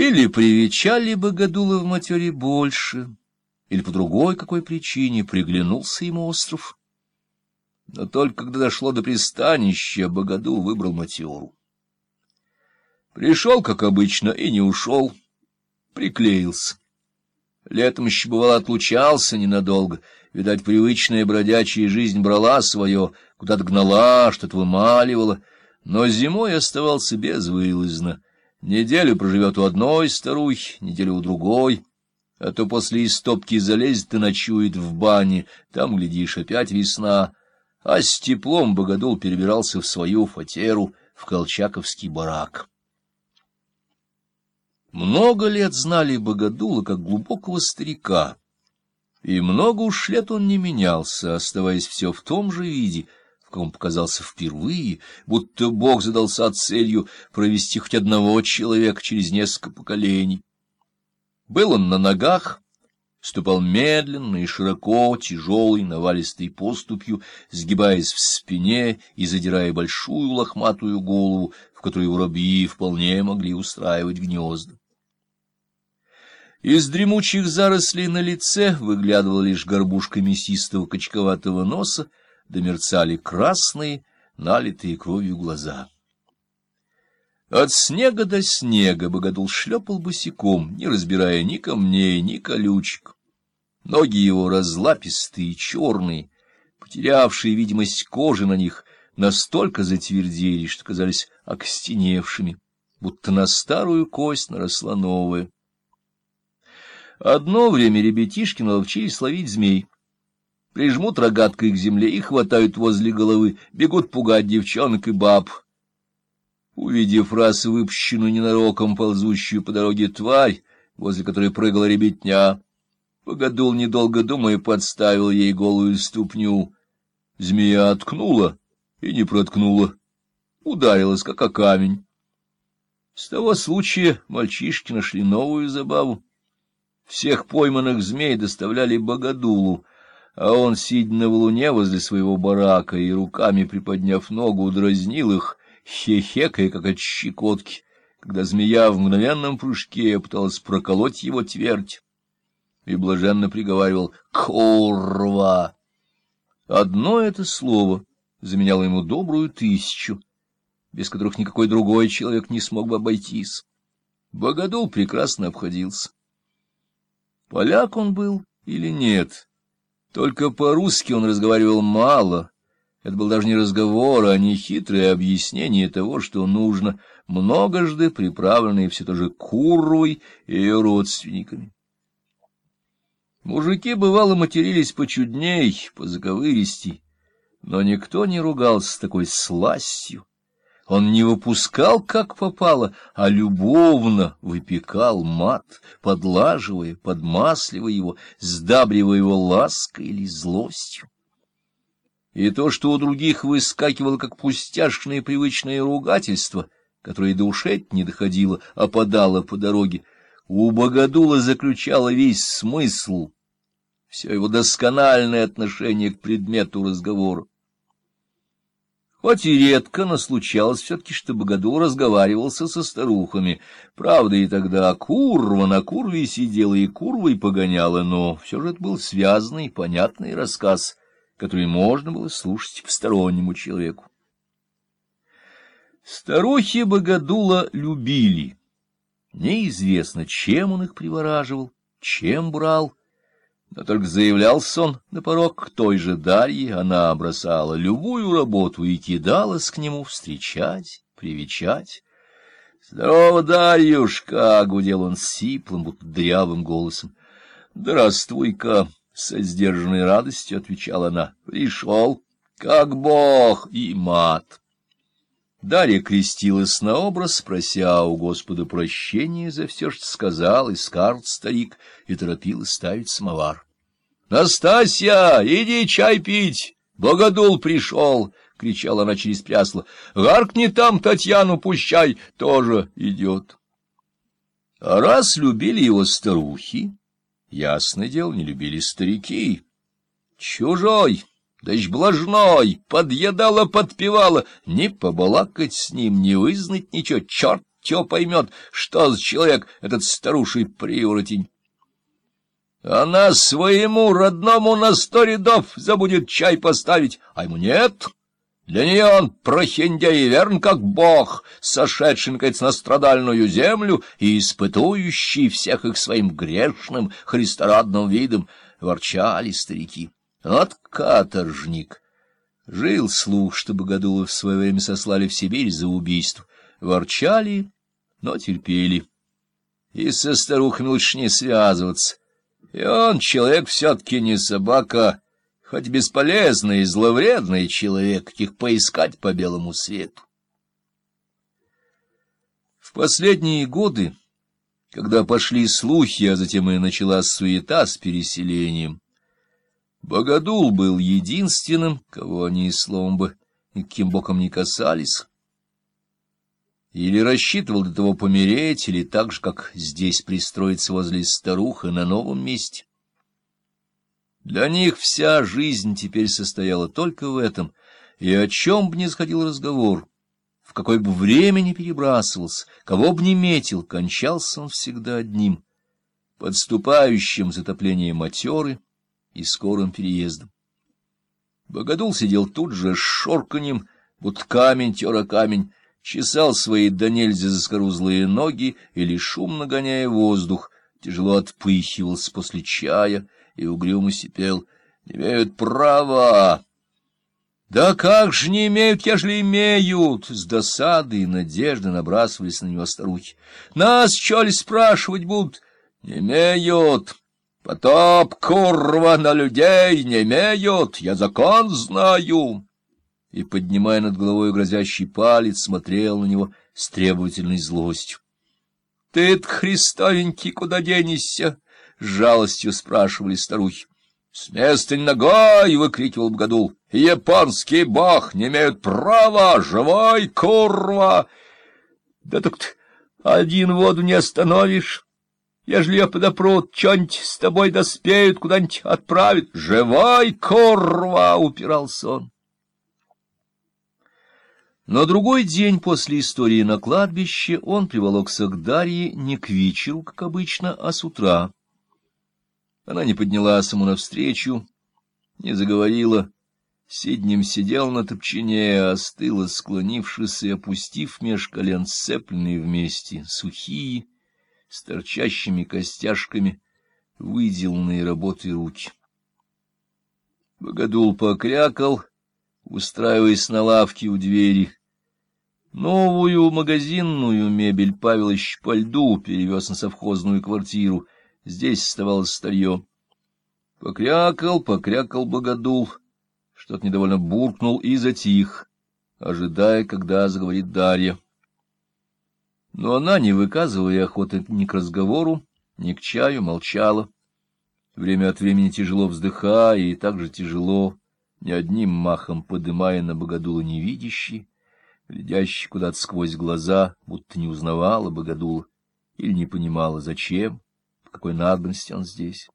Или привечали Богодула в матере больше, или по другой какой причине приглянулся ему остров. Но только когда дошло до пристанища, Богодул выбрал матеру. Пришел, как обычно, и не ушел, приклеился. Летом еще, бывало, отлучался ненадолго. Видать, привычная бродячая жизнь брала свое, куда-то гнала, что-то вымаливала. Но зимой оставался безвылазно. Неделю проживет у одной старухи, неделю у другой, а то после истопки залезет и ночует в бане, там, глядишь, опять весна. А с теплом Богодул перебирался в свою фатеру, в Колчаковский барак. Много лет знали Богодула как глубокого старика, и много уж лет он не менялся, оставаясь все в том же виде, каком показался впервые, будто Бог задался целью провести хоть одного человека через несколько поколений. Был он на ногах, ступал медленно и широко, тяжелой, навалистой поступью, сгибаясь в спине и задирая большую лохматую голову, в которой воробьи вполне могли устраивать гнезда. Из дремучих зарослей на лице выглядывала лишь горбушка мясистого качковатого носа, да мерцали красные, налитые кровью глаза. От снега до снега богодул шлепал босиком, не разбирая ни камней, ни колючек. Ноги его разлапистые, черные, потерявшие видимость кожи на них, настолько затвердели, что казались окостеневшими, будто на старую кость наросла новая. Одно время ребятишки наловчились ловить змей. Прижмут рогаткой к земле и хватают возле головы, бегут пугать девчонок и баб. Увидев раз выпущенную ненароком ползущую по дороге тварь, возле которой прыгала ребятня, Погодул, недолго думая, подставил ей голую ступню. Змея откнула и не проткнула, ударилась, как о камень. С того случая мальчишки нашли новую забаву. Всех пойманных змей доставляли Богодулу, а он, сидя на валуне возле своего барака и руками приподняв ногу, дразнил их, хехекая, как от щекотки, когда змея в мгновенном прыжке пыталась проколоть его твердь, и блаженно приговаривал «Курва!». Одно это слово заменяло ему добрую тысячу, без которых никакой другой человек не смог бы обойтись. Богодул прекрасно обходился. Поляк он был или нет? Только по-русски он разговаривал мало. Это был даже не разговор, а не хитрое объяснение того, что нужно, многожды приправленное все то же курвой и ее родственниками. Мужики, бывало, матерились почудней, позаковыристей, но никто не ругался с такой сластью, он не выпускал, как попало, а любовно выпекал мат, подлаживая, подмасливая его, сдабривая его лаской или злостью. И то, что у других выскакивало, как пустяшное привычное ругательство, которое до ушей не доходило, а подало по дороге, у Богодула заключало весь смысл, все его доскональное отношение к предмету разговора. Хоть и редко, но случалось все-таки, что Богодул разговаривался со старухами. Правда, и тогда курва на курве сидела и курвой погоняла, но все же это был связанный, понятный рассказ, который можно было слушать постороннему человеку. Старухи Богодула любили. Неизвестно, чем он их привораживал, чем брал, но только заявлялся он на порог к той же Дарье, она бросала любую работу и кидалась к нему встречать, привечать. — Здорово, Дарьюшка! — гудел он сиплым, будто дрявым голосом. — Здравствуй-ка! — со сдержанной радостью отвечала она. — Пришел, как бог, и мат. Дарья крестилась на образ, прося у Господа прощения за все, что сказал и скарт старик, и торопилась ставить самовар. — Настасья, иди чай пить! Богодул пришел! — кричала она через прясло. — Гаркни там Татьяну, пущай, тоже идет. А раз любили его старухи, ясное дело, не любили старики. Чужой! Да еще блажной, подъедала, подпевала, не побалакать с ним, не вызнать ничего, черт чё поймет, что за человек этот старуший приворотень. Она своему родному на сто рядов забудет чай поставить, а ему нет. Для нее он прохиндей верн, как бог, сошедший, наконец, на страдальную землю и испытующий всех их своим грешным христорадным видом, ворчали старики. Вот каторжник! Жил слух, что Богодулов в свое время сослали в Сибирь за убийство. Ворчали, но терпели. И со старухами лучше не связываться. И он, человек, все-таки не собака, хоть бесполезный и зловредный человек, каких поискать по белому свету. В последние годы, когда пошли слухи, а затем и началась суета с переселением, Богодул был единственным, кого они словом бы никаким боком не касались. Или рассчитывал до того помереть, или так же, как здесь пристроиться возле старуха на новом месте. Для них вся жизнь теперь состояла только в этом, и о чем бы ни сходил разговор, в какое бы время ни перебрасывался, кого бы ни метил, кончался он всегда одним — подступающим затоплением матеры и скорым переездом. Богодул сидел тут же с шорканьем, будто камень тера камень, чесал свои до нельзя заскорузлые ноги или, шумно гоняя воздух, тяжело отпыхивался после чая и угрюмо сипел. «Не имеют права!» «Да как же не имеют, ежели имеют!» С досады и надежды набрасывались на него старухи. «Нас, что ли, спрашивать будут?» «Не имеют!» Потоп, курва, на людей не имеют, я закон знаю. И, поднимая над головой грозящий палец, смотрел на него с требовательной злостью. — Ты-то, Христовенький, куда денешься? — с жалостью спрашивали старухи. — С места не ногой! — выкрикивал Бгадул. — Японский бог не имеют права! Живой, курва! — Да так один воду не остановишь. Ежели я подопру, что-нибудь с тобой доспеют, куда-нибудь отправят. Живой, корва! — упирался он. На другой день после истории на кладбище он приволокся к Дарье не к вечеру, как обычно, а с утра. Она не поднялась ему навстречу, не заговорила. Сиднем сидел на топчине, остыла, склонившись и опустив меж колен сцепленные вместе, сухие, с торчащими костяшками, выделанные работой руки. Богодул покрякал, устраиваясь на лавке у двери. Новую магазинную мебель Павелыч по льду перевез на совхозную квартиру. Здесь оставалось старье. Покрякал, покрякал Богодул, что-то недовольно буркнул и затих, ожидая, когда заговорит Дарья. Но она, не выказывая охоты ни к разговору, ни к чаю, молчала. Время от времени тяжело вздыхая и также тяжело, ни одним махом подымая на богодула невидящий, глядящий куда-то сквозь глаза, будто не узнавала богодула или не понимала, зачем, по какой надобности он здесь.